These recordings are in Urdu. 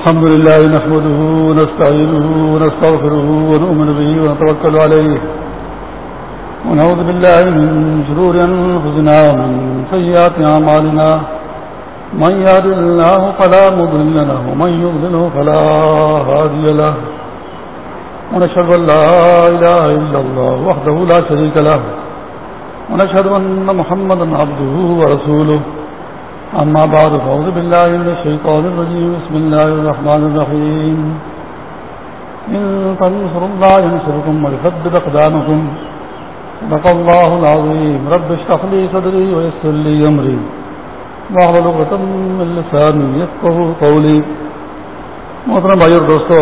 الحمد لله نحمده ونستعينه ونستغفره ونؤمن به ونتوكل عليه ونعوذ بالله من شرور أنفسنا ومن سيئات عمالنا من يهد الله فلا مضل له ومن يضلله فلا هادي له ونشهد أن لا إله إلا الله وحده لا شريك له ونشهد أن محمدا عبده ورسوله أما بعد فأعوذ بالله من الشيطان الرجيم بسم الله الرحمن الرحيم إن تنصر الله ينصركم ويثبت أقدامكم صدق الله العظيم رب اشرح لي صدري ويسر لي أمري واحلل عقدة من لساني يفقهوا قولي محترم بھائی اور دوستو،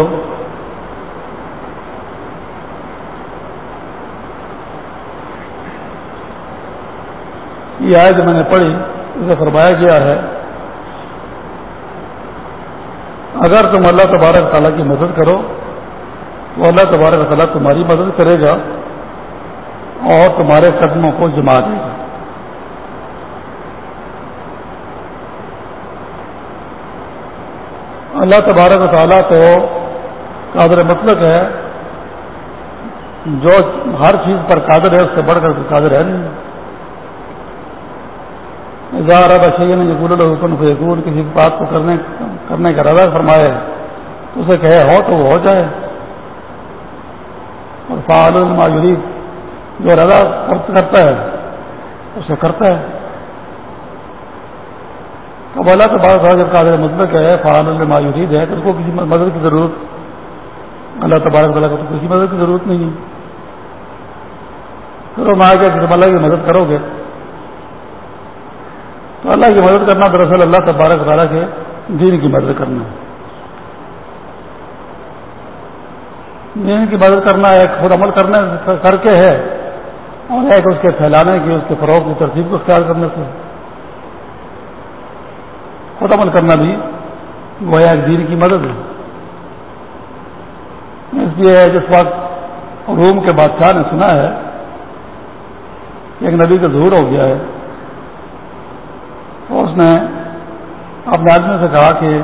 یہ آیت میں نے پڑھی اسے فرمایا گیا ہے، اگر تم اللہ تبارک تعالیٰ کی مدد کرو تو اللہ تبارک تعالیٰ تمہاری مدد کرے گا اور تمہارے قدموں کو جما دے گا۔ اللہ تبارک تعالیٰ تو قادر مطلق ہے، جو ہر چیز پر قادر ہے، اس سے بڑھ کر قادر ہے نہیں۔ اظہار بشین یقول حکن فیقول کسی بات کو کرنے کرنے کا رضا فرمائے۔ تو اسے کہے، ہو تو وہ ہو جائے۔ اور فعال الماجرید جو رضا کرتا ہے، اسے کرتا ہے۔ اب اللہ تبارک جب قادر مطلق ہے فعال الماجرید ہے، تو اس کو کسی مدد کی ضرورت، اللہ تبارک تعالیٰ کو تو کسی مدد کی ضرورت نہیں ہے۔ پھر وہ کہ تم اللہ کی مدد کرو گے تو اللہ کی مدد کرنا دراصل اللہ تبارک تعالیٰ کے دین کی مدد کرنا دین کی مدد کرنا ایک خود عمل کرنے کر کے ہے اور ایک اس کے پھیلانے کی، اس کے فروغ کی ترتیب کو اختیار کرنے سے۔ خود عمل کرنا بھی وہ ایک دین کی مدد ہے۔ اس لیے جس وقت روم کے بادشاہ نے سنا ہے کہ ایک نبی کا ظہور ہو گیا ہے تو اس نے اپنے آدمی سے کہا کہ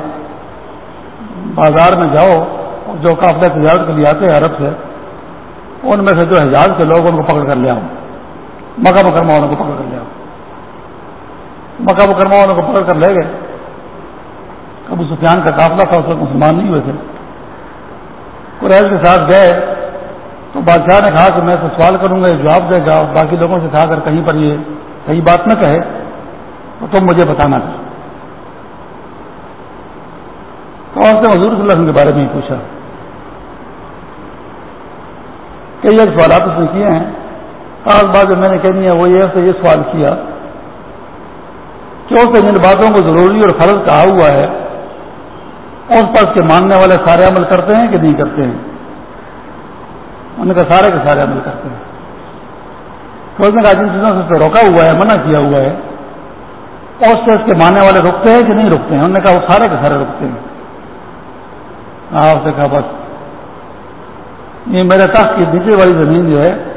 بازار میں جاؤ اور جو قافلہ تجارت کے لیے آتے ہیں عرب سے، ان میں سے جو حجاز کے لوگ ان کو پکڑ کر لے آؤ۔ مکہ مکرمہ والوں کو پکڑ کر لے آؤ۔ مکہ مکرمہ والوں کو پکڑ کر لے گئے۔ ابو سفیان کا قافلہ تھا، اس وقت مسلمان نہیں ہوئے تھے۔ قریش کے ساتھ گئے تو بادشاہ نے کہا کہ میں تو سوال کروں گا، یہ جواب دے گا۔ باقی لوگوں سے کہا کر کہیں پر یہ صحیح بات نہ کہے تو تم مجھے بتانا تھا۔ تو اس نے حضور صلی اللہ علیہ وسلم کے بارے میں ہی پوچھا کئی ایک سوالات اس نے کیے ہیں خاص بات جو میں نے کہنی ہے وہ یہ یہ سوال کیا کہ اس جن باتوں کو ضروری اور فرض کہا ہوا ہے، اس پر کے ماننے والے سارے عمل کرتے ہیں کہ نہیں کرتے ہیں؟ ان کا سارے کے سارے عمل کرتے ہیں۔ تو اس نے کہا جن چیزوں سے روکا ہوا ہے، منع کیا ہوا ہے اور اس کے ماننے والے رکتے ہیں کہ نہیں رکتے ہیں؟ انہوں نے کہا وہ سارے کے سارے رکتے ہیں۔ ہاں اس نے کہا بس۔ یہ میرے تخت کی نیچے والی زمین جو ہے،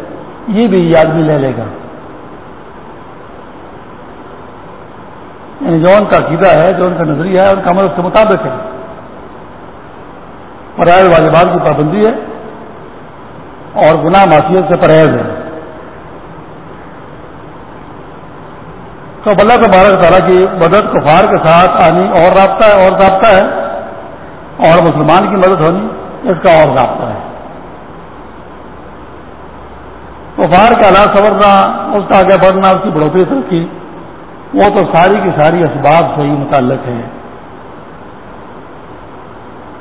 یہ بھی یہ آدمی لے لے گا۔ یعنی جو ان کا عقیدہ ہے، جو ان کا نظریہ ہے، ان کا عمل اس کے مطابق ہے۔ پرائز والے بات کی پابندی ہے اور گناہ معافیت سے پرہیز ہے۔ تو اللہ تبارک تعالیٰ کی مدد کفار کے ساتھ آنی اور رابطہ ہے، اور رابطہ ہے۔ اور مسلمان کی مدد ہونی، اس کا اور رابطہ ہے۔ کفار کا حالات سنورنا، اس کا آگے بڑھنا، اس کی بڑھوتری ترقی وہ تو ساری کی ساری اسباب سے ہی متعلق ہے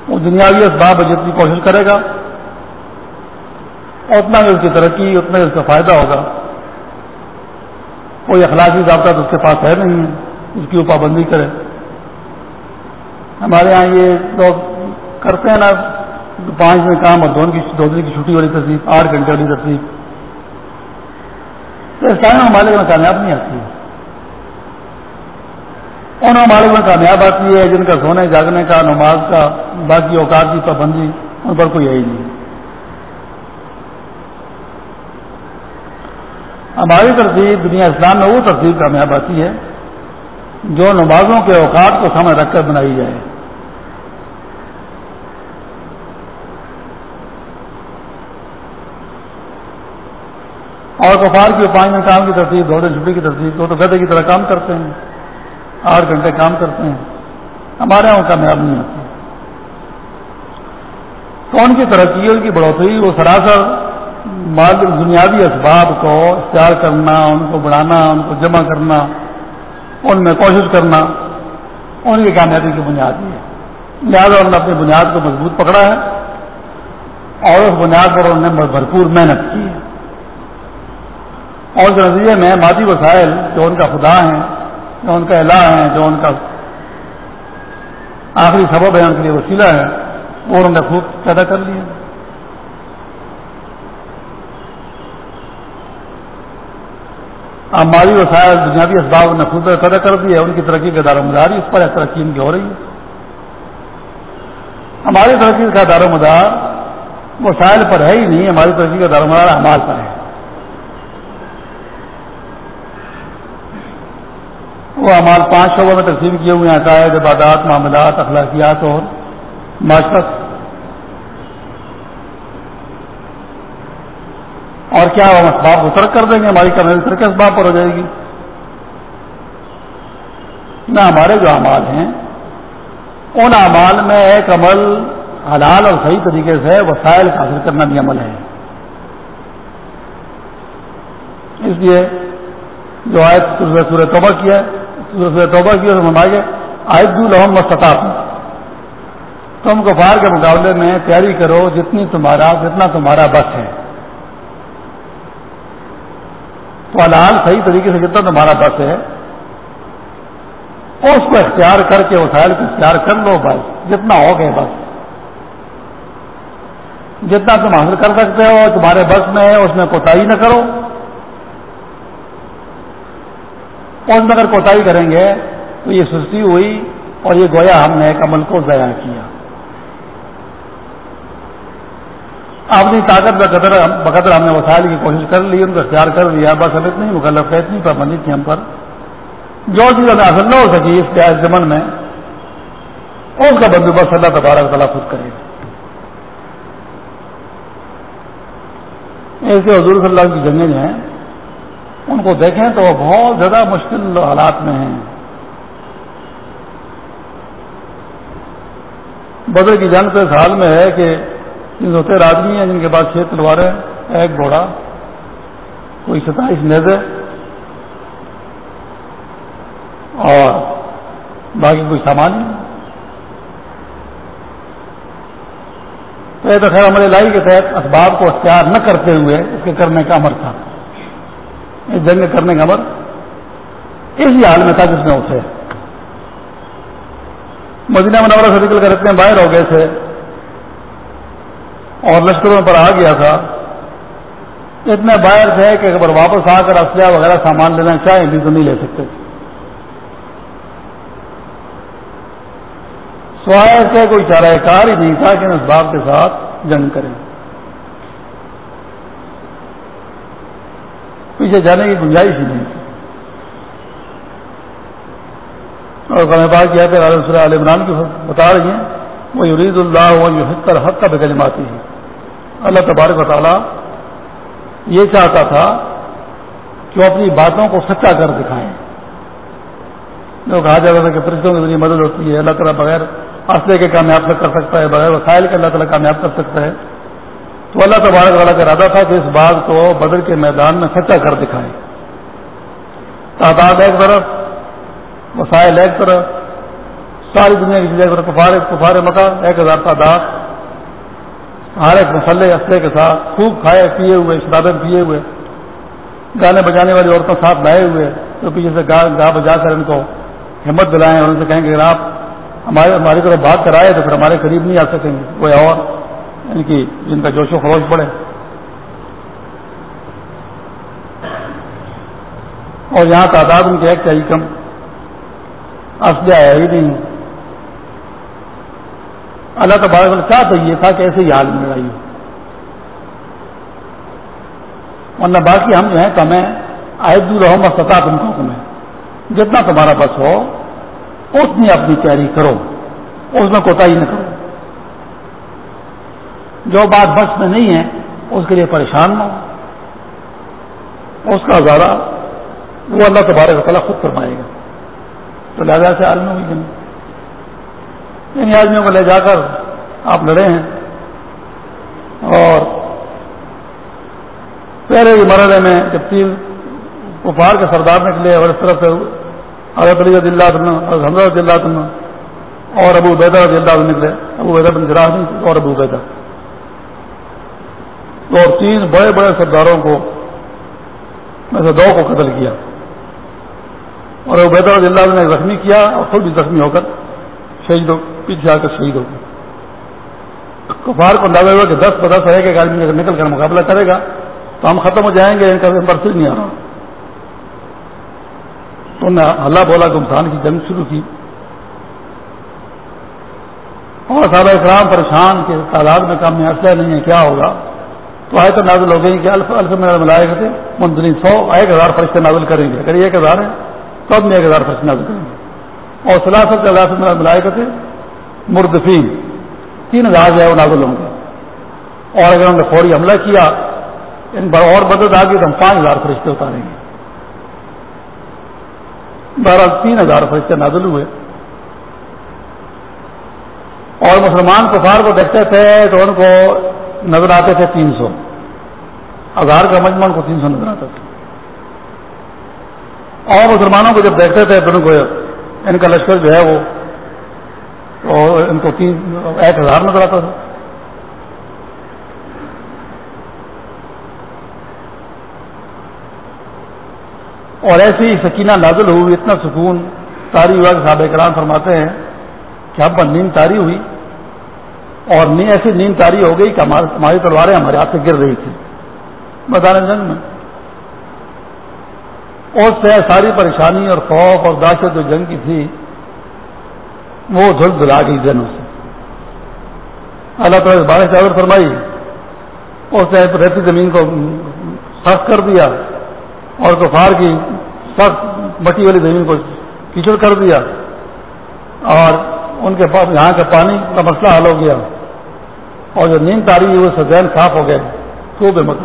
وہ دنیاوی اسباب جتنی کوشش کرے گا، اتنا ہی اس کی ترقی، اتنا ہی اس کا فائدہ ہوگا۔ کوئی اخلاقی ضابطہ تو اس کے پاس ہے نہیں ہے اس کی وہ پابندی کرے۔ ہمارے یہاں یہ لوگ کرتے ہیں نا، پانچ دن کام اور دونوں کی دو دن کی چھٹی والی تصدیق آٹھ گھنٹے والی تصدیق تو اسلامی ممالک میں کامیاب نہیں آتی۔ ہے ان ممالک میں کامیاب آتی ہے، جن کا سونے، جاگنے کا، نماز کا، باقی اوقات کی پابندی، ان پر کوئی یہی نہیں۔ ہماری ترتیب، دنیا اسلام میں وہ ترتیب کامیاب آتی ہے جو نمازوں کے اوقات کو سامنے رکھ کر بنائی جائے۔ اور کفار کی پانچ میں کام کی ترتیب دو دن چھٹی کی ترتیب، دو تو گدے کی طرح کام کرتے ہیں، آٹھ گھنٹے کام کرتے ہیں۔ ہمارے یہاں کامیاب نہیں ہوتے تو ان کی ترقی ان کی بڑھوتری، وہ سراسر بنیادی اسباب کو اختیار کرنا، ان کو بڑھانا، ان کو جمع کرنا، ان میں کوشش کرنا، ان کی کامیابی کی بنیاد ہے۔ لہٰذا انہوں نے اپنی بنیاد کو مضبوط پکڑا ہے اور اس بنیاد پر انہوں نے بھرپور محنت کی ہے۔ اور اس میں مادی وسائل جو ان کا خدا ہیں، جو ان کا الہ ہے جو ان کا آخری سبب ہے ان کے لیے وسیلہ ہے وہ انہوں نے خوب پیدا کر لیا ہماری وسائل بنیادی اسباب نے خود پیدا کر دی ہے، ان کی ترقی کا دار و مدار اس پر ترقی ان کی ہو رہی ہے۔ ہماری ترقی کا دار و مدار وسائل پر ہے ہی نہیں، ہماری ترقی کا دار و مدار امال پر ہے۔ وہ امال پانچ شعبوں میں تقسیم کیے ہوئے ہیں، عقائد، عبادات، معاملات، اخلاقیات اور معاشرت۔ اور کیا ہم اسباب کو ترک کر دیں گے، ہماری کرنے ترک اسباب پر ہو جائے گی۔ نہ ہمارے جو اعمال ہیں، ان اعمال میں ایک عمل حلال اور صحیح طریقے سے وسائل کا حاصل کرنا بھی عمل ہے۔ اس لیے جو آیت سورہ توبہ کیا سورہ توبہ کی اور ہم آگے آیت الحم مستطاف تم کفار کے مقابلے میں تیاری کرو، جتنی تمہارا جتنا تمہارا بس ہے۔ تو حلال صحیح طریقے سے جتنا تمہارا بس ہے اس کو اختیار کر کے وسائل کو اختیار کر لو بس، جتنا ہو گئے بس۔ جتنا تم حاصل کر سکتے ہو، تمہارے بس میں اس میں کوتا نہ کرو۔ اس میں اگر کوتا کریں گے، تو یہ سستی ہوئی اور یہ گویا ہم نے ایک عمل کو ضائع کیا۔ اپنی طاقت بقدر بقدر ہم نے وسائل کی کوشش کر لی، ان کو اختیار کر لیا، بس اب اتنی مکلف ہے، اتنی پابندی تھی ہم پر۔ جو چیز ہمیں حاصل نہ ہو سکی اس پیاز زمن میں اس کا بندوبست اللہ تبارک تعالیٰ خود کرے گا۔ ایسے حضور صلی اللہ کی جنگیں جو ہیں، ان کو دیکھیں تو وہ بہت زیادہ مشکل حالات میں ہیں۔ بدر کی جنگ تو اس حال میں ہے کہ ستر آدمی ہیں جن کے پاس چھ تلواریں ایک گھوڑا، کوئی ستائیس نیزے اور باقی کوئی سامان تو یہ تو خیر ہمارے لائی کے تحت اخبار کو اختیار نہ کرتے ہوئے اس کے کرنے کا امر تھا۔ اس جنگ کرنے کا امر اسی حال میں تھا جس میں اٹھے مدینہ منورہ سے نکل کر اتنے باہر ہو گئے تھے۔ اور لشکروں پر آ گیا تھا۔ اتنے باہر تھے کہ اگر واپس آ کر اسلحہ وغیرہ سامان لینا چاہیں بھی تو نہیں لے سکتے۔ سوائے سے کوئی چارہ کار ہی نہیں تھا کہ اس باپ کے ساتھ جنگ کریں۔ پیچھے جانے کی گنجائش ہی نہیں تھی۔ اور کہنے بات کیا کہ علیہ عمران کی بتا رہی ہیں، وہ یرید اللہ وہ حق حق کا بکلماتی ہے اللہ تبارک و تعالیٰ یہ چاہتا تھا کہ وہ اپنی باتوں کو سچا کر دکھائیں۔ جو کہا جاتا تھا کہ فرشتوں کے ذریعے مدد ہوتی ہے، اللہ تعالیٰ بغیر اصلے کے کامیاب کر سکتا ہے، بغیر وسائل کے اللہ تعالیٰ کامیاب کر سکتا ہے۔ تو اللہ تبارک والا کا ارادہ تھا کہ اس بات کو بدر کے میدان میں سچا کر دکھائیں۔ تعداد ایک طرف، وسائل ایک طرف، ساری دنیا کی چیزیں کفار کفار مکہ، ایک ہزار تعداد۔ ہر ایک مسلح اسلحے کے ساتھ خوب کھائے، پیے ہوئے شرابت پیے ہوئے۔ گانے بجانے والی عورتوں ساتھ لائے ہوئے تو پیچھے سے گا گا بجا کر ان کو ہمت دلائیں اور ان سے کہیں گے اگر آپ ہمارے، ہماری طرف بات کرائے تو پھر ہمارے قریب نہیں آ سکیں گے۔ کوئی اور ان کی جن کا جوش و خروش پڑے اور یہاں تعداد ان کی ایک چاہیے کم۔ اسلحہ ہے ہی نہیں۔ اللہ تبارک کیا تو یہ تھا کہ ایسے ہی حال میں آئی ورنہ باقی ہم جو ہیں کم ہے عید الرحم سطح تم کو میں جتنا تمہارا بس ہو، اتنی اپنی تیاری کرو۔ اس میں کوتا ہی نہ کرو۔ جو بات بس میں نہیں ہے، اس کے لیے پریشان نہ ہو۔ اس کا ہزارہ وہ اللہ تبارک تعالیٰ خود فرمائے گا۔ تو لہٰذا سے آدمیوں کی جنگ ان آدمیوں کو لے جا کر آپ لڑے ہیں۔ اور پہلے ہی مرحلے میں جب تین کفار کے سردار نکلے، اور اس طرف سے حضرت علی رضی اللہ حضرت رضی اللہ عنہ اور ابو بیدا رضی اللہ عنہ نکلے۔ ابو بیدا بن جراح اور ابو بیدا اور تین بڑے بڑے سرداروں کو، میں سے دو کو قتل کیا۔ اور ابو بیدا رضی اللہ نے زخمی کیا اور خود بھی زخمی ہو کر شہید ہو۔ پیچھے آ کر شہید ہو گئے کفار کو اندازہ ہوا کہ دس پدس ہے کہ ایک آدمی اگر نکل کر مقابلہ کرے گا تو ہم ختم ہو جائیں گے، ان کا برسر نہیں آ رہا تو نے اللہ بولا کہ انسان کی جنگ شروع کی۔ اور صحابہ اکرام پریشان کے تعداد میں کم میں اسلحہ نہیں ہے، کیا ہوگا؟ تو آئے تو نازل ہو گئی کہ الف الف میں ملائے گئے تھے سو ایک ہزار فرشتے نازل کریں گے۔ اگر ایک ہزار ہے تو اب میں ایک ہزار فرشتے نازل کریں گے۔ اور سلاست کے اللہ سے ملائے گئے تھے مردفین، تین ہزار جو ہے وہ نازل ہوں گے۔ اور اگر انہوں نے فوری حملہ کیا، ان پر اور مدد آ گئی تو ہم پانچ ہزار فرشتے اتاریں گے۔ بہرحال تین ہزار فرشتے نازل ہوئے۔ اور مسلمان کفار کو دیکھتے تھے تو ان کو نظر آتے تھے تین سو۔ ہزار کا مجمن کو تین سو نظر آتا تھا۔ اور مسلمانوں کو جب دیکھتے تھے تو ان کو ان کا لشکر جو ہے وہ ان کو تین ایک ہزار نظر آتا تھا۔ اور ایسی سکینہ نازل ہوئی، اتنا سکون۔ تاری ہوا کہ صاحب کرام فرماتے ہیں کہ ہم پر نیند تاری ہوئی۔ اور نی ایسی نیند تاری ہو گئی کہ ہماری تلواریں ہمارے ہاتھ سے گر رہی تھی میدان جنگ میں۔ اس سے ساری پریشانی اور خوف اور داشت جو جنگ کی تھی وہ دھل دلا گئی جنوں سے اللہ تعالیٰ بارش چاول فرمائی۔ اس نے رہتی زمین کو سخت کر دیا اور کفار کی سخت مٹی والی زمین کو کیچڑ کر دیا۔ اور ان کے پاس یہاں کا پانی کا مسئلہ حل ہو گیا۔ اور جو نیند تاری ہوئی وہ سزین صاف ہو گئے تو بے مت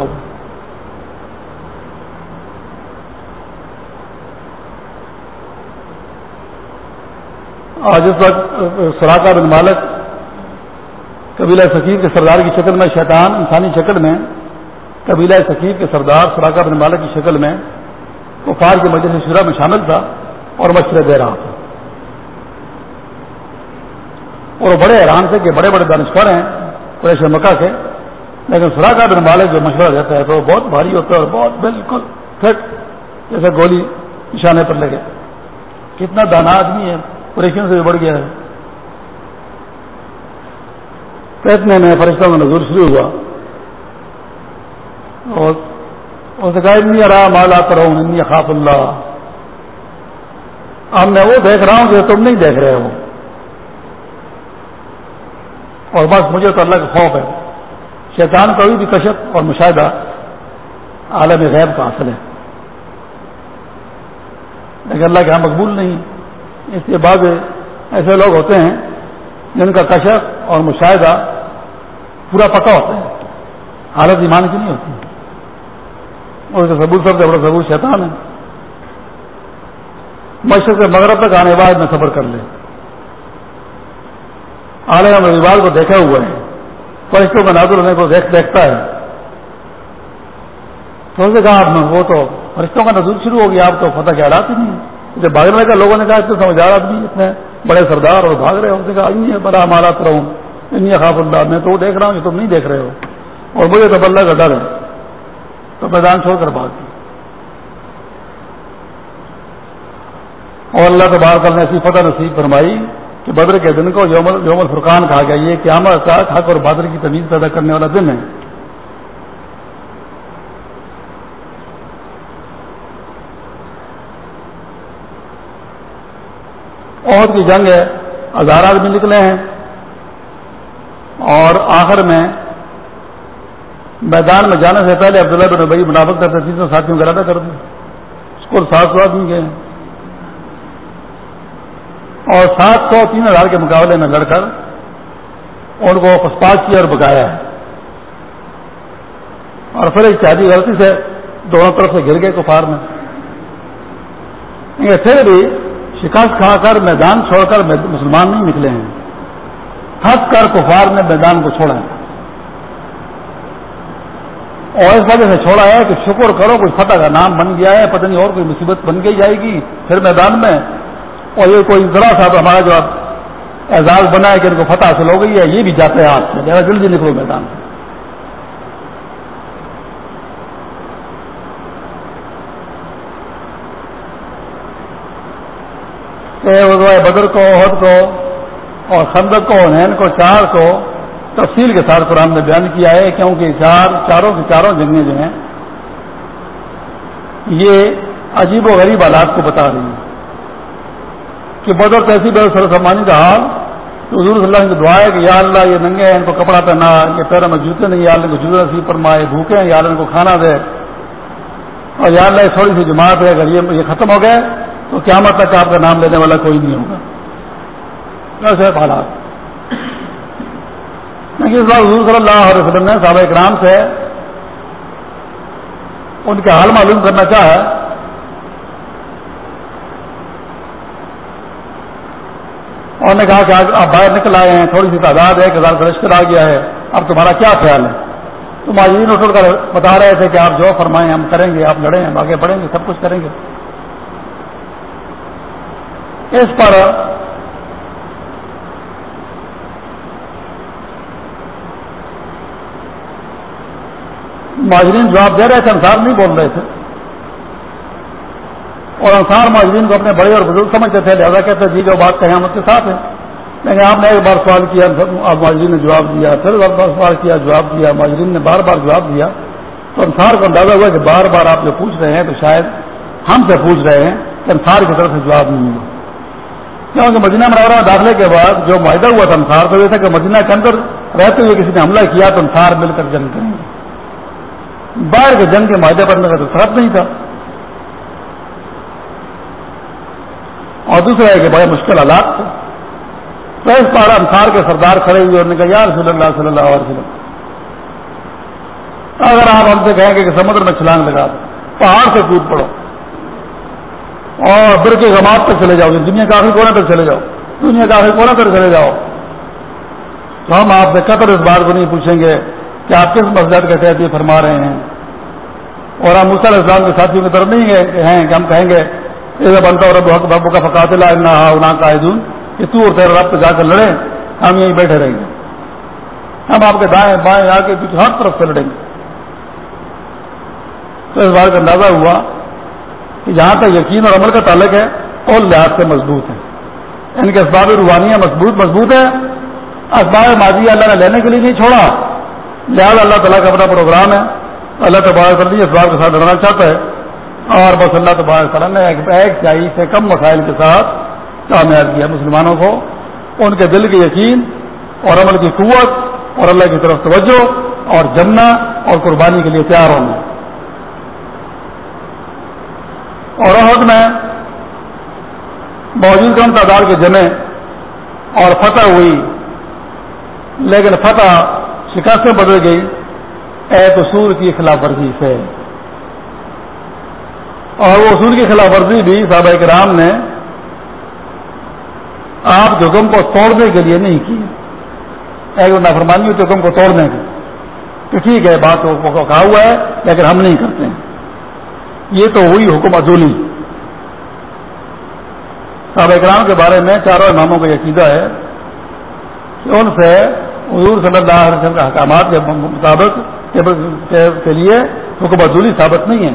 ہو گئے اور جس وقت سراکا بن مالک، قبیلہ سکیب کے سردار کی شکل میں، شیطان، انسانی شکل میں، قبیلہ سکیب کے سردار سراکا بن مالک کی شکل میں کفار کے مجلس شرح میں شامل تھا اور مشورے دے رہا تھا۔ اور وہ بڑے حیران تھے کہ بڑے بڑے دانشور ہیں قریش مکہ کے، لیکن سراکا بن مالک جو مشورہ دیتا ہے تو وہ بہت بھاری ہوتا ہے اور بہت بالکل فٹ، جیسے گولی نشانے پر لگے۔ کتنا دانا آدمی ہے۔ پریشن سے بڑھ گیا ہے۔ اتنے میں فرشتوں کا نظور شروع ہوا۔ اور اس کا اتنی آرام مالا کرو انی خاف اللہ۔ اب میں وہ دیکھ رہا ہوں جو تم نہیں دیکھ رہے ہو۔ اور بس مجھے تو اللہ کا خوف ہے۔ شیطان کا بھی کشت اور مشاہدہ عالم غیب کا حاصل ہے۔ لیکن اللہ کے یہاں مقبول نہیں۔ اس کے بعد ایسے لوگ ہوتے ہیں جن کا کشف اور مشاہدہ پورا پکا ہوتا ہے۔ حالت ایمان کی نہیں ہوتی۔ اور سبور سب سے بڑا سبور شیطان ہے۔ مشرق سے مغرب تک آنے بعد میں سفر کر لے۔ عالم رواج کو دیکھا ہوا ہے۔ فرشتوں کا نازل ہونے کو دیکھ دیکھتا ہے۔ تو نے کہا، آپ وہ تو فرشتوں کا نظور شروع ہو گیا، آپ تو فتح کے حالات ہی نہیں جب بھاگنے کا لوگوں نے کہا، اتنے سمجھدار آدمی، اتنے بڑے سردار اور بھاگ رہے ہو اس نے کہا بڑا ہمارا رہوں ان خاف اللہ، میں تو دیکھ رہا ہوں کہ تم نہیں دیکھ رہے ہو۔ اور مجھے تو اللہ کا ڈر ہے۔ تو میدان چھوڑ کر بھاگ دی اور اللہ تبار کر نے ایسی فتح نصیب فرمائی کہ بدر کے دن کو یوم الفرقان کہا گیا۔ یہ قیامت کا حق اور بادر کی تمیز پیدا کرنے والا دن ہے۔ عہد کی جنگ ہے، ہزار آدمی نکلے ہیں۔ اور آخر میں میدان میں جانے سے پہلے عبداللہ بن بھائی منافق کرتے تھے تو ساتھیوں کا ارادہ کر دیں اس کو سات سو آدمی گئے۔ اور سات سو تین ہزار کے مقابلے میں لڑ کر ان کو پسپاس کیا اور بکایا اور پھر ایک شادی غلطی سے دونوں طرف سے گر گئے کفار میں۔ پھر بھی شکست کھا کر میدان چھوڑ کر مسلمان نہیں نکلے ہیں۔ تھک کر کفار نے میدان کو چھوڑا ہے۔ اور اس وجہ سے چھوڑا ہے کہ شکر کرو کوئی فتح کا نام بن گیا ہے، پتہ نہیں اور کوئی مصیبت بن گئی جائے گی۔ پھر میدان میں اور یہ کوئی ذرا تھا تو ہمارا جو اعزاز بنا ہے کہ ان کو فتح حاصل ہو گئی ہے، یہ بھی جاتے ہیں ہاتھ سے ذرا جلدی نکلو میدان۔ سے بدر کو عہد کو اور خندق کو، نین کو، چار کو تفصیل کے ساتھ قرآن نے بیان کیا ہے کیونکہ چار، چاروں کی چاروں جنگیں جو ہیں، یہ عجیب و غریب حالات کو بتا رہی ہیں کہ بدر تحصیل سر سمانی کا حال تو حضور صلی اللہ کی دعا ہے کہ یا اللہ یہ ننگے ہیں، ان کو کپڑا پہنا، یہ پیروں میں جوتے نہیں، یا اللہ کو جوتے نصیب فرمائے بھوکے ہیں، یا اللہ ان کو کھانا دے اور یا اللہ یہ تھوڑی سی جماعت ہے، اگر یہ ختم ہو گئے تو قیامت تک آپ کا نام لینے والا کوئی نہیں ہوگا۔ ایسے حالات؟ اس بار حضور صلی اللہ علیہ وسلم نے صحابہ اکرام سے ان کے حال معلوم کرنا چاہا۔ اور نے کہا کہ آج آپ باہر نکل آئے ہیں، تھوڑی سی تعداد ہے، ایک ہزار کا لشکر آ گیا ہے۔ اب تمہارا کیا خیال ہے؟ تو ماجرین اٹھ کر بتا رہے تھے کہ آپ جو فرمائیں ہم کریں گے، آپ لڑیں ہم آگے بڑھیں گے، سب کچھ کریں گے۔ اس پر ماجرین جواب دے رہے تھے انسار نہیں بول رہے تھے۔ اور انسار ماجرین کو اپنے بڑے اور بزرگ سمجھتے تھے، لہٰذا کہتے جی جو بات کہیں ہم اس کے ساتھ ہیں لیکن آپ نے ایک بار سوال کیا ماجرین نے جواب دیا، پھر بار بار سوال کیا، جواب دیا ماجرین نے بار بار جواب دیا۔ تو انسار کو اندازہ ہوا کہ بار بار آپ جو پوچھ رہے ہیں، تو شاید ہم سے پوچھ رہے ہیں کہ انسار کی طرف سے جواب نہیں ہوا کیونکہ مدینہ مرورہ میں داخلے کے بعد جو معاہدہ ہوا تھا انسار تو یہ تھا کہ مدینہ کے اندر رہتے ہوئے کسی نے حملہ کیا تو انسار مل کر جنگ کریں گے۔ باہر کے جنگ کے معاہدے پر کا تو فرق نہیں تھا۔ اور دوسرا ہے کہ بڑے مشکل حالات تھے۔ تو اس پار انسار کے سردار کھڑے ہوئے اور نے کہا یار صلی اللہ صلی اللہ علیہ وسلم، اگر آپ ہم سے کہیں گے کہ سمندر میں چھلانگ لگا دو، پہاڑ سے کود پڑو اور بر کے غمات تک چلے جاؤ، دنیا کے آخری کونے تک چلے جاؤ، دنیا کے آخری کونے تک چلے جاؤ۔ تو ہم آپ سے قطر اس بات کو نہیں پوچھیں گے کہ آپ کس مسجد کے تحت یہ فرما رہے ہیں۔ اور ہم مسل اسلام کے ساتھیوں کی طرف نہیں ہیں کہ ہم کہیں گے بنتا اور رب بابو کا فقات کا کہ تو اور تیرا رب پہ جا کر لڑے ہم یہیں بیٹھے رہیں گے۔ ہم آپ کے دائیں بائیں آ کے ہر طرف سے لڑیں گے۔ تو اس بات کا اندازہ ہوا کہ جہاں تک یقین اور عمل کا تعلق ہے اور لحاظ سے مضبوط ہے ان کے اسباب روحانیاں مضبوط مضبوط ہے اسباب ماضی اللہ نے لینے کے لیے نہیں چھوڑا۔ لہٰذا اللہ تعالیٰ کا اپنا پروگرام ہے۔ اللہ تبارک کر لیجیے اسباب کے ساتھ لڑنا چاہتا ہے۔ اور بس اللہ تبارک تعالیٰ نے ایک چاہیے سے کم مسائل کے ساتھ کامیاب کیا مسلمانوں کو۔ ان کے دل کے یقین اور عمل کی قوت اور اللہ کی طرف توجہ اور جمنا اور قربانی کے لیے تیار ہونا۔ اور عہد میں موجود کم تعداد کے جمع اور فتح ہوئی۔ لیکن فتح شکست بدل گئی۔ ایک اصول کی خلاف ورزی سے۔ اور وہ اصول کی خلاف ورزی بھی صحابہ کرام نے آپ کے حکم کو توڑنے کے لیے نہیں کی۔ ایک نافرمانی ہوتی حکم کو توڑنے کی کہ ٹھیک ہے، بات کو کہا ہوا ہے، لیکن ہم نہیں کرتے۔ ہیں یہ تو ہوئی حکم ادولی صحابہ کرام کے بارے میں چاروں اماموں کا یہ عقیدہ ہے کہ ان سے حضور صلی اللہ علیہ وسلم کے حکامات کے مطابق کے لیے حکم ادولی ثابت نہیں ہے۔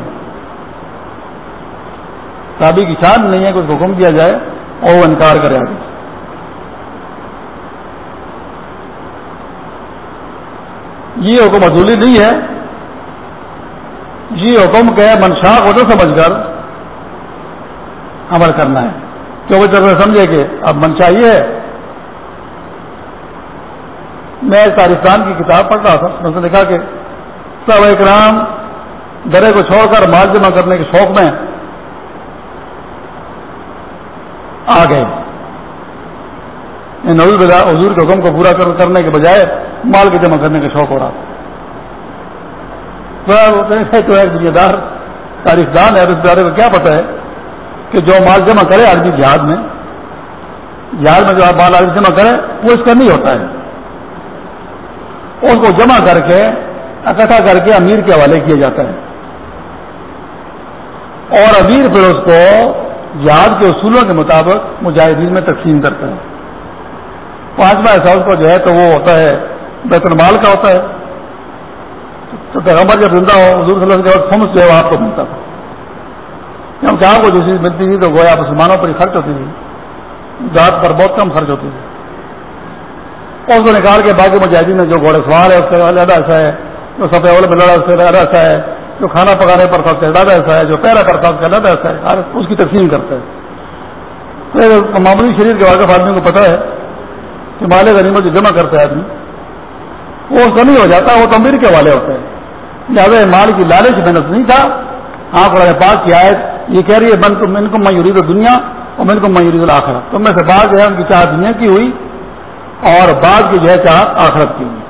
صحابی کی شان نہیں ہے کہ اس کو حکم دیا جائے اور وہ انکار کرے آگے۔ یہ حکم ادولی نہیں ہے۔ یہ حکم کے منشا کو تو سمجھ کر عمل کرنا ہے۔ کیونکہ جب سمجھے کہ اب منشا یہ ہے۔ میں تاریخان کی کتاب پڑھ رہا تھا۔ اس نے لکھا کہ سب اکرام درے کو چھوڑ کر مال جمع کرنے کے شوق میں آ گئے۔ حضور کے حکم کو پورا کرنے کے بجائے مال کے جمع کرنے کا شوق ہو رہا تھا۔ تو ایک دار تاریخ دان ہے، اس ادارے کو کیا پتا ہے کہ جو مال جمع کرے آدمی جہاد میں جہاد میں جو مال آدمی جمع کرے وہ اس کا نہیں ہوتا ہے۔ اس کو جمع کر کے اکٹھا کر کے امیر کے حوالے کیا جاتا ہے۔ اور امیر پھر اس کو جہاد کے اصولوں کے مطابق مجاہدین میں تقسیم کرتا ہے۔ پانچواں احساس کو جو ہے تو وہ ہوتا ہے، بیت المال کا ہوتا ہے۔ تو پیغمبر جب زندہ ہو، حضور صلی اللہ کے وقت خمس جو ہے وہ آپ کو ملتا تھا۔ کیونکہ آپ کو جو چیز ملتی تھی تو گویا مسلمانوں پر ہی خرچ ہوتی تھی۔ جات پر بہت کم خرچ ہوتی تھی۔ اس کو نکال کے باقی مجاہدین میں جو گھوڑے سوار ہے اس کا علیحدہ ایسا ہے، جو سفید والے میں لڑا، اس کا علیحدہ ایسا ہے۔ جو کھانا پکانے پر خرچ علیحدہ ایسا ہے۔ جو پیرا کرتا اس کا علیحدہ ایسا ہے۔ اس کی تقسیم کرتا ہے۔ پھر معمولی شریر کے واقف آدمی کو پتا ہے کہ مال غنیمت جو جمع کرتا ہے آدمی۔ وہ اس کا نہیں ہو جاتا ہے وہ تو امیر کے والے ہوتے ہیں۔ لہٰذا مال کی لالچ محنت نہیں تھا۔ آپ قرآن پاک کی آیت یہ کہہ رہی ہے بن کو من کو میوری دنیا اور من کو میوری الآخرت تو میں سے بعض جو ہے، ان کی چاہ دنیا کی ہوئی اور بعض کی جو ہے چاہ آخرت کی ہوئی۔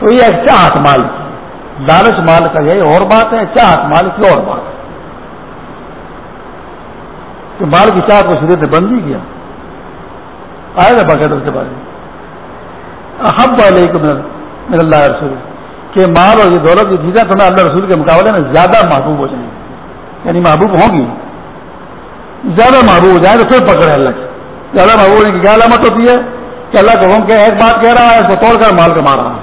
تو یہ ایک چاہت مال کی۔ لالچ مال کا یہ اور بات ہے، چاہت مال کی اور بات ہے۔ کہ مال کی چاہت کو سیدھے بند ہی کیا۔ آئے گا باقاعدہ اس کے بارے میں؟ احب والے میرا اللہ رسول کہ مال اور یہ دولت کی چیزیں تمہیں اللہ رسول کے مقابلے میں زیادہ محبوب ہو جائیں۔ یعنی محبوب ہوں گی۔ زیادہ محبوب ہو جائیں تو پھر پکڑے اللہ کی۔ زیادہ محبوب ہونے کی کیا علامت ہوتی ہے؟ کہ اللہ کو ہم کہ ایک بات کہہ رہا ہے، اس کو توڑ کر مال کما رہا ہے۔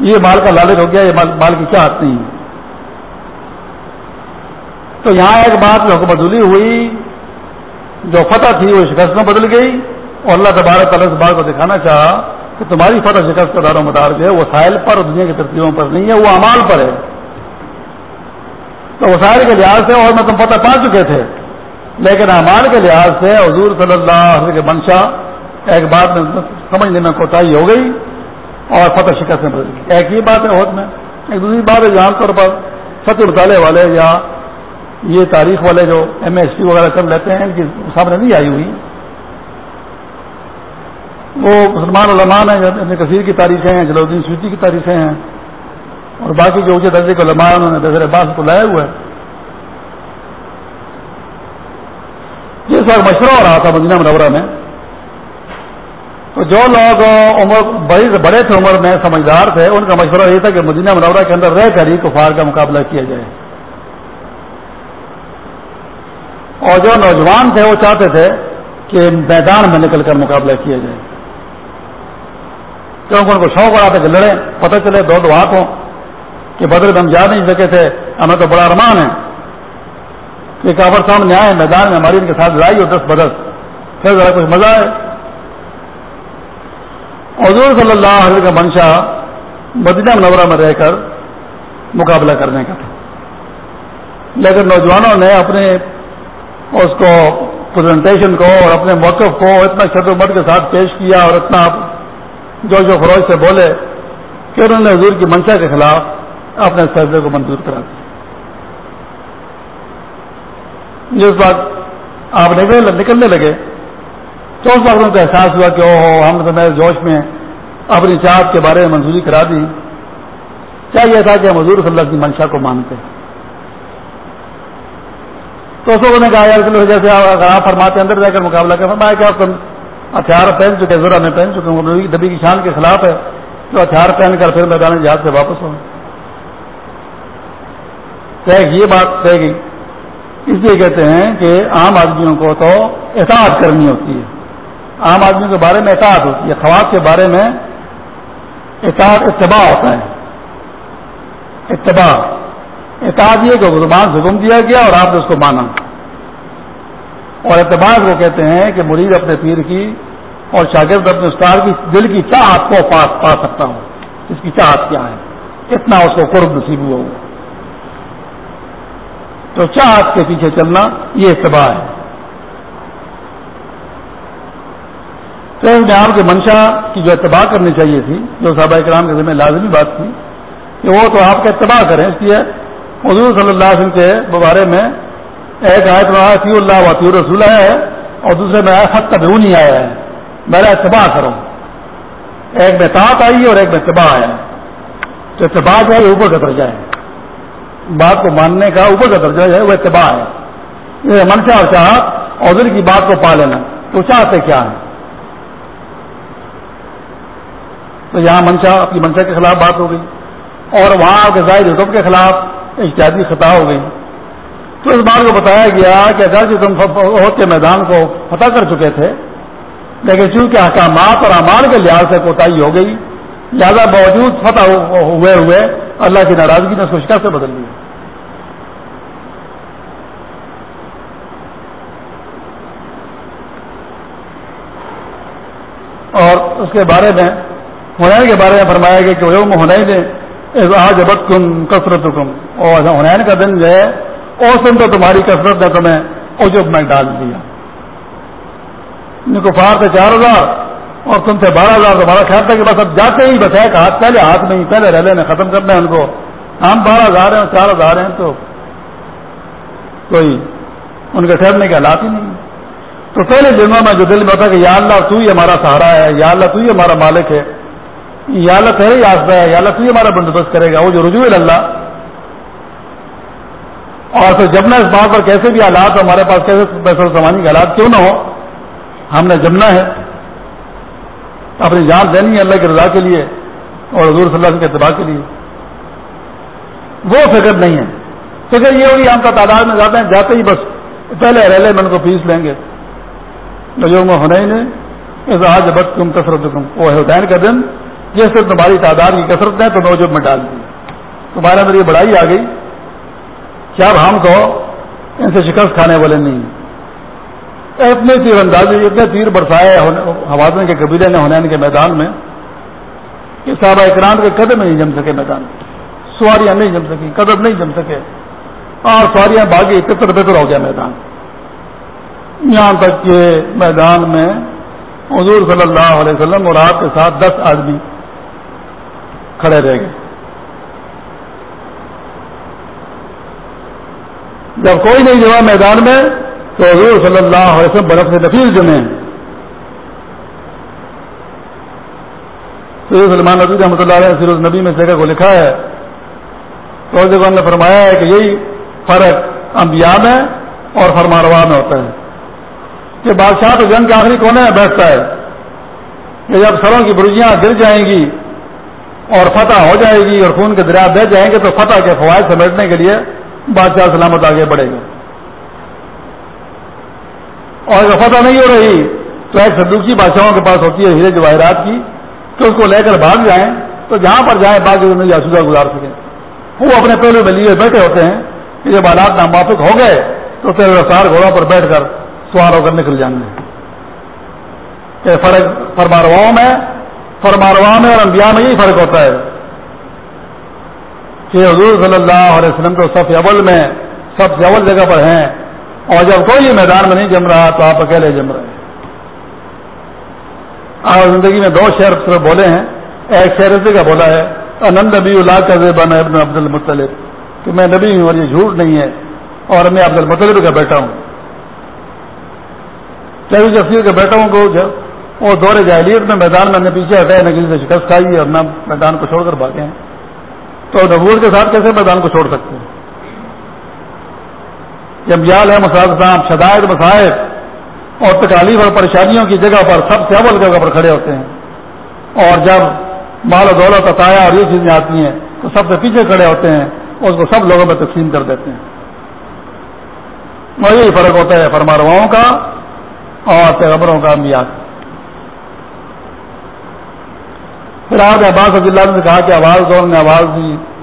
یہ مال کا لالچ ہو گیا، یہ مال کی چاہت نہیں۔ ہے تو یہاں ایک بات جو بدلی ہوئی، جو فتح تھی، وہ شکست میں بدل گئی۔ اور اللہ تبارک تعالیٰ سے بات کو دکھانا چاہا کہ تمہاری فتح شکست کا دار و مدار جو ہے، وسائل پر اور دنیا کی ترتیبوں پر نہیں ہے، وہ امال پر ہے۔ تو وسائل کے لحاظ سے، اور میں تم فتح پا چکے تھے۔ لیکن امال کے لحاظ سے حضور صلی اللہ علیہ کے منشا، ایک بات میں سمجھنے میں کوتاہی ہو گئی اور فتح شکست میں بدل گئی۔ ایک ہی بات ہے میں، ایک دوسری بات ہے جو عام طور پر۔ فتح مطالعے والے یا یہ تاریخ والے جو ایم ایس ٹی وغیرہ کر لیتے ہیں، ان کی سامنے نہیں آئی ہوئی۔ وہ مسلمان علماء ہیں یعنی ابن کثیر کی تاریخیں ہیں، جلال الدین سویتی کی تاریخیں ہیں، اور باقی جو اونچے درجے کے علماء انہوں نے دہر عباس کو لایا ہوا ہے۔ جس وقت مشورہ ہو رہا تھا مدینہ منورہ میں۔ تو جو لوگ عمر، بڑی سے بڑے تھے عمر میں، سمجھدار تھے، ان کا مشورہ یہ تھا کہ مدینہ منورہ کے اندر رہ کر ہی کفار کا مقابلہ کیا جائے۔ اور جو نوجوان تھے، وہ چاہتے تھے کہ میدان میں نکل کر مقابلہ کیا جائے۔ کیونکہ ان کو شوق ہو رہا تھا کہ لڑے پتہ چلے دو دو ہاتھ ہوں کہ بدر میں ہم جا نہیں سکے تھے، ہمیں تو بڑا ارمان ہے۔ کہ کافر سامنے آئے، میدان میں ہماری ان کے ساتھ لڑائی ہو دس بدس پھر ذرا کچھ مزہ ہے حضور صلی اللہ علیہ کا منشا مدینہ منورہ میں رہ کر مقابلہ کرنے کا تھا۔ لیکن نوجوانوں نے اپنے اس کو پریزنٹیشن کو اور اپنے موقف کو اتنا شد و مت کے ساتھ پیش کیا اور اتنا جو جو فروغ سے بولے کہ انہوں نے حضور کی منشا کے خلاف اپنے فیصلے کو منظور کرا دیا۔ جس وقت آپ نکلنے لگے تو اس وقت ان کو احساس ہوا کہ او ہو ہم نے میرے جوش میں اپنی چاہت کے بارے میں منظوری کرا دی۔ چاہیے تھا کہ ہم حضور صلی اللہ کی منشا کو مانتے تو اس نے کہا یار جیسے اگر آپ فرماتے اندر جا کر مقابلہ کر فرمایا کہ آپ ہتھیار پہن چکے، ذرا میں پہن چکے ہوں دبی کی شان کے خلاف ہے۔ تو ہتھیار پہن کر پھر میدان جہاز سے واپس ہوں۔ یہ بات طے گئی۔ اس لیے کہتے ہیں کہ عام آدمیوں کو تو احتیاط کرنی ہوتی ہے۔ عام آدمیوں کے بارے میں احتیاط ہوتی ہے۔ خواب کے بارے میں احتیاط، اتباع ہوتا ہے۔ اتباع۔ احتیاط یہ کہ زبان سے دیا گیا اور آپ نے اس کو مانا۔ اور اعتبار کو کہتے ہیں کہ مرید اپنے پیر کی اور شاگرد اپنے استاد کی دل کی چاہت کو پا سکتا ہوں۔ اس کی چاہت کیا ہے؟ اتنا اس کو قرب نصیب ہوا ہوا۔ تو چاہت کے پیچھے چلنا یہ اتباع ہے۔ تو اس میں آپ کے منشا کی جو اتباع کرنی چاہیے تھی، جو صحابہ کرام کے ذمہ لازمی بات تھی، کہ وہ تو آپ کا اتباع کریں۔ اس لیے حضور صلی اللہ علیہ وسلم کے بارے میں ایک آیت میں فی اللہ وفی رسول ہے، اور دوسرے میں آیا خط کبھی نہیں آیا ہے۔ میرا اتباع کرو ایک میں تاط آئی اور ایک میں اتباع آیا۔ تو اتباع جو ہے اوپر کا درجہ ہے۔ بات کو ماننے کا اوپر کا درجہ ہے وہ اتباع ہے۔ یہ منشا اور چاہت عذر کی بات کو پا لینا۔ تو چاہتے کیا ہے تو یہاں منشا اپنی منشا کے خلاف بات ہو گئی۔ اور وہاں کے ظاہر حکم کے خلاف احتیاطی خطا ہو گئی۔ تو اس بات کو بتایا گیا کہ اگر تم عہد کے میدان کو فتح کر چکے تھے، لیکن چونکہ احکامات اور امان کے لحاظ سے کوتاہی ہو گئی، لہذا باوجود فتح ہوئے ہوئے اللہ کی ناراضگی نے اس کو شکست سے بدل دی۔ اور اس کے بارے میں ہنین کے بارے میں فرمایا گیا کہ یوم ہنین آج ابت کم کثرت کم اور ہنین کا دن جو ہے اس دن تو تمہاری کثرت نے تمہیں عجب میں ڈال دیا۔ یعنی کفار تھے چار ہزار اور تم سے بارہ ہزار، تمہارا خیال تھا کہ بس اب جاتے ہی بس ایک ہاتھ، پہلے ہاتھ میں ہی پہلے رہ لینے ختم کرنا ہے ان کو۔ ہم بارہ ہزار ہیں، چار ہزار ہیں، تو کوئی ان کے ٹھہرنے کے حالات ہی نہیں۔ تو پہلے دنوں میں جو دل میں ہوتا کہ یا اللہ تو ہی ہمارا سہارا ہے، یا اللہ تو ہی ہمارا مالک ہے، یا اللہ تیرے ہی ہے، یا اللہ تو ہی ہمارا بندوبست کرے گا، وہ جو رجوع اللہ اور پھر جمنا اس بات پر کیسے بھی حالات ہمارے پاس کیسے پیسہ سمانی کے حالات کیوں نہ ہو، ہم نے جمنا ہے۔ اپنی جان دینی ہے اللہ کی رضا کے لیے اور حضور صلی اللہ علیہ کے اتباع کے لیے۔ وہ فکر نہیں ہے۔ فکر یہ ہوگی، ہم کا تعداد میں جاتے ہیں، جاتے ہی بس۔ پہلے ریلے میں ان کو فیس لیں گے۔ جو میں ہونا ہی نہیں اس آج بد تم کثرت وہ ہے کا دن۔ جس سے تمہاری تعداد کی کثرت ہے تو نوجوان میں ڈال دی۔ تمہارے اندر یہ بڑائی آ گئی۔ کیا اب ہم کو ان سے شکست کھانے والے نہیں؟ اتنے تیر اندازی، اتنے تیر برسائے حوازن کے قبیلے نے ہونے کے میدان میں، کہ صحابہ اکرام کے قدم نہیں جم سکے میدان سواریاں نہیں جم سکی قدم نہیں جم سکے، اور سواریاں باغی پتر بہتر ہو گیا میدان۔ یہاں تک کہ میدان میں حضور صلی اللہ علیہ وسلم اور آپ کے ساتھ دس آدمی کھڑے رہ گئے۔ جب کوئی نہیں جمع میدان میں، تو حضور صلی اللہ علیہ وسلم برف سے نفیس جمے سلمان نبی رحمۃ اللہ علیہ سیرز نبی میں جگہ کو لکھا ہے۔ تو جگہ نے فرمایا ہے کہ یہی فرق انبیاء میں اور فرمانوا میں ہوتا ہے۔ کہ بادشاہ تو جنگ کے آخری کونے میں بیٹھتا ہے۔ کہ جب سروں کی برجیاں گر جائیں گی اور فتح ہو جائے گی اور خون کے دریا بہ جائیں گے، تو فتح کے فوائد سمیٹنے کے لیے بادشاہ سلامت آگے بڑھے گا۔ اور اگر فتح نہیں ہو رہی تو ایک صدوقی بادشاہوں کے پاس ہوتی ہے ہیرے جواہرات کی کہ اس کو لے کر بھاگ جائیں تو جہاں پر جائیں باقی زندگی آسودہ گزار سکیں۔ وہ اپنے پہلے میں لیے بیٹھے ہوتے ہیں کہ جب حالات ناموافق ہو گئے تو پھر رفتار گھوڑوں پر بیٹھ کر سوار ہو کر نکل جائیں گے فرق فرمارواؤں میں فرمارواؤں میں اور انبیاء میں یہی فرق ہوتا ہے۔ کہ حضور صلی اللہ علیہ وسلم تو سب اول میں سب سے اول جگہ پر ہیں اور جب کوئی میدان میں نہیں جم رہا تو آپ اکیلے جم رہے ہیں۔ آپ زندگی میں دو شہر بولے ہیں۔ ایک شہر کا بولا ہے انند نبی اللہ کا زیبان ابن عبد المطلب۔ کہ میں نبی ہوں اور یہ جھوٹ نہیں ہے اور میں عبد المطلب کا بیٹا ہوں۔ چوبیس جفیر کا بیٹا ہوں کو وہ دور جاہلیت میں میدان میں نے پیچھے ہٹائے نہ کسی سے شکست کھائی اور نہ میدان کو چھوڑ کر بھاگے ہیں۔ تو نبوت کے ساتھ کیسے میدان کو چھوڑ سکتے ہیں؟ جب یال ہے مساج شدائد مسائل اور تکالیف اور پریشانیوں کی جگہ پر سب سے اول جگہ پر کھڑے ہوتے ہیں، اور جب مال و دولت عطایا اور یہ چیزیں آتی ہیں، تو سب سے پیچھے کھڑے ہوتے ہیں، اس کو سب لوگوں میں تقسیم کر دیتے ہیں۔ اور یہی فرق ہوتا ہے فرمارواؤں کا اور پیغبروں کا میاد پھر آپ نے عباس رضی اللہ نے کہا کہ آواز دور نے آواز دی۔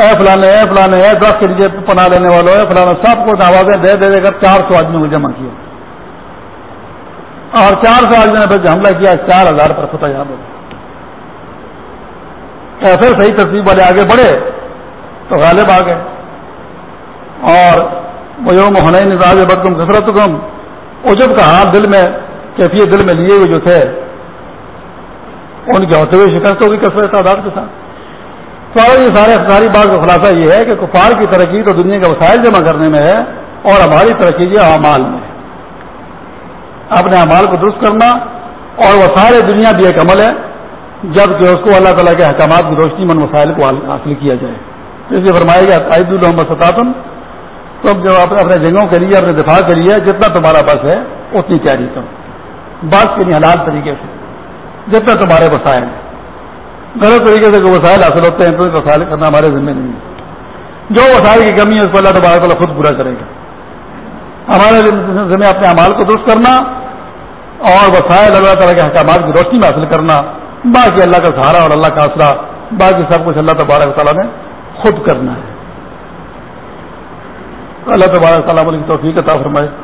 اے فلانے اے فلانے، اے درخت کے لیے پناہ لینے والوں اے فلانا، سب کو آوازیں دے دے دے کر چار سو آدمی کو جمع کیا اور چار سو آدمی نے پھر حملہ کیا، چار ہزار پر فتح یہاں ایسے صحیح تصویر والے آگے بڑھے تو غالب آ گئے۔ اور وہ یوم ہونے نہیں بد کثرت کم اجب کا ہاتھ دل میں، کیفیت دل میں لیے ہوئے جو تھے ان کے ہوتے ہوئے شکست ہوگی کثرت تعداد کے ساتھ۔ تو یہ سارے ساری بات کا خلاصہ یہ ہے کہ کفار کی ترقی تو دنیا کے وسائل جمع کرنے میں ہے اور ہماری ترقی جو اعمال میں ہے۔ اپنے اعمال کو درست کرنا اور وہ سارے دنیا بھی ایک عمل ہے، جبکہ اس کو اللہ تعالیٰ کے حکامات کی روشنی من وسائل کو حاصل کیا جائے۔ جیسے فرمائے گا عید الحمد ستاطم تم جب اپنے جنگوں کے لیے، اپنے دفاع کے لیے، جتنا تمہارا بس ہے، اتنی تیاری کرو۔ بات کے لیے حلال طریقے سے۔ جتنا تمہارے وسائل غلط طریقے سے جو وسائل حاصل ہوتے ہیں، تو وسائل کرنا ہمارے ذمہ نہیں ہے۔ جو وسائل کی کمی ہے، اس کو اللہ تبارک تعالیٰ خود پورا کرے گا۔ ہمارے ذمہ اپنے اعمال کو درست کرنا اور وسائل اللہ تعالیٰ کے حکامات کی روشنی میں حاصل کرنا، باقی اللہ کا سہارا اور اللہ کا آسرا باقی سب کچھ اللہ تبارک تعالیٰ نے خود کرنا ہے۔ اللہ تبارک تعالیٰ کی توفیق عطا فرمائے۔